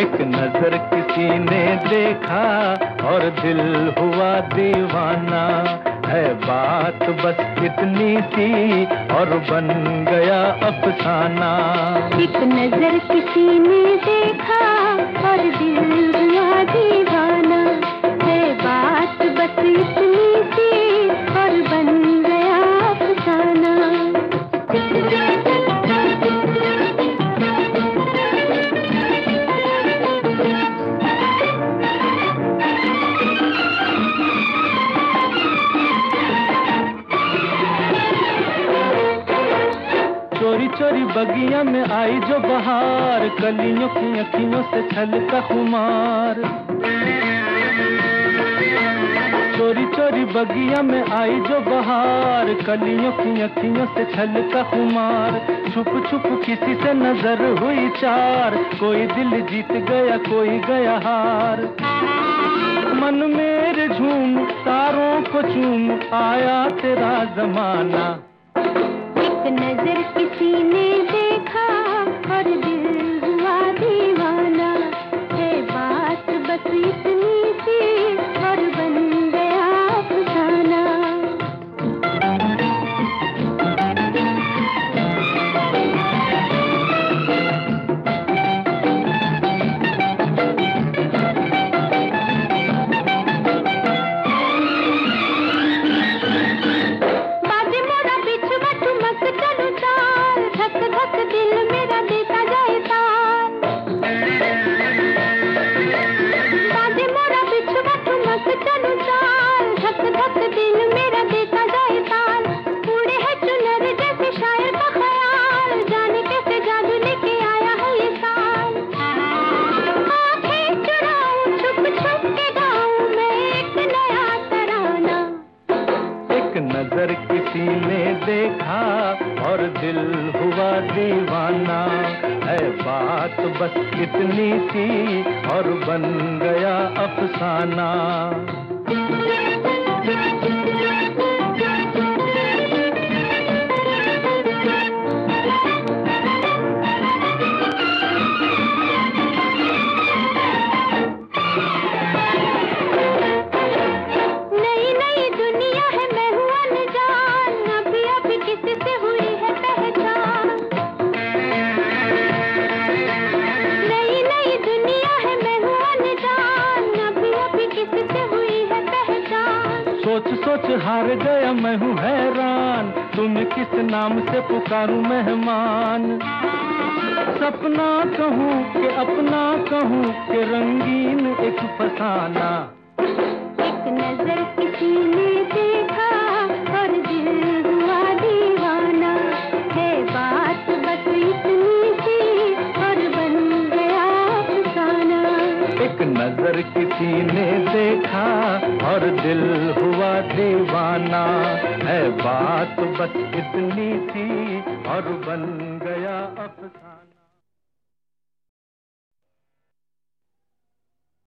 एक नज़र किसी ने देखा और दिल हुआ दीवाना। है बात बस कितनी थी और बन गया अफसाना। एक नज़र किसी ने देखा चोरी चोरी बगिया में आई जो बहार, कलियों की अखियों से छलका खुमार। चोरी चोरी बगिया में आई जो बहार, कलियों की अखियों से छलका खुमार। छुप छुप किसी से नज़र हुई चार, कोई दिल जीत गया, कोई गया हार। मन मेरे झूम, तारों को चूम, आया तेरा जमाना। नज़र किसी ने नज़र किसी ने देखा और दिल हुआ दीवाना। है बात बस इतनी सी और बन गया अफसाना। सोच हार गया मैं हूँ हैरान। तुम किस नाम से पुकारूं मेहमान? सपना कहूँ कि अपना कहूँ कि रंगीन एक फसाना। एक नज़र किसी ने देखा और दिल हुआ दीवाना। है बात बस इतनी सी और बन गया अफसाना। एक नज़र किसी ने देखा और दिल हुआ दीवाना है बात बस इतनी थी और बन गया अफसाना।